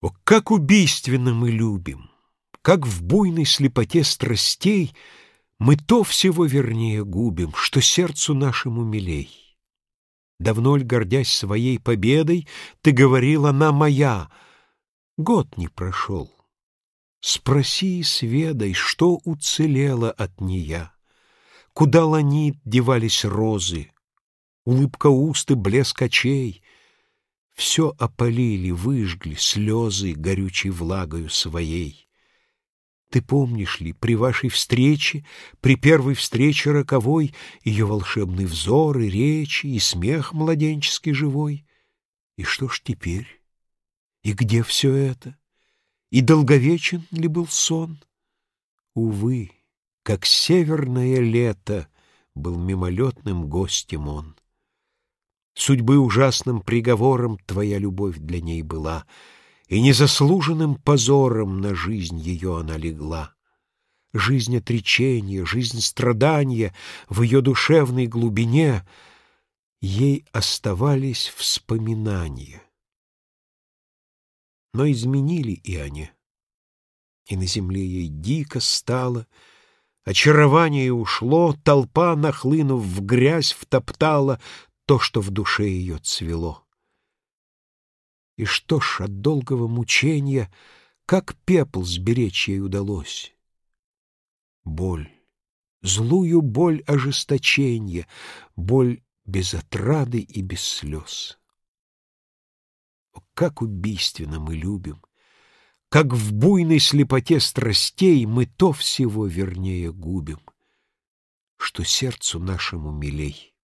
О, как убийственно мы любим, Как в буйной слепоте страстей Мы то всего вернее губим, Что сердцу нашему милей. Давно ль, гордясь своей победой, Ты говорил, она моя? Год не прошел. Спроси и сведай, Что уцелело от нея. Куда ланит девались розы, Улыбка уст и блеск очей — все опалили, выжгли слезы горючей влагою своей. Ты помнишь ли, при вашей встрече, При первой встрече роковой, Ее волшебный взор и речи, И смех младенческий живой? И что ж теперь? И где все это? И долговечен ли был сон? Увы, как северное лето Был мимолетным гостем он. Судьбы ужасным приговором Твоя любовь для ней была, И незаслуженным позором На жизнь ее она легла. Жизнь отречения, жизнь страдания В ее душевной глубине Ей оставались вспоминания. Но изменили и они, И на земле ей дико стало, Очарование ушло, Толпа, нахлынув в грязь, втоптала то, что в душе ее цвело. И что ж от долгого мучения, как пепл сберечь ей удалось? Боль, злую боль ожесточения, боль без отрады и без слез. О, как убийственно мы любим! Как в буйной слепоте страстей Мы то всего вернее губим, Что сердцу нашему милей.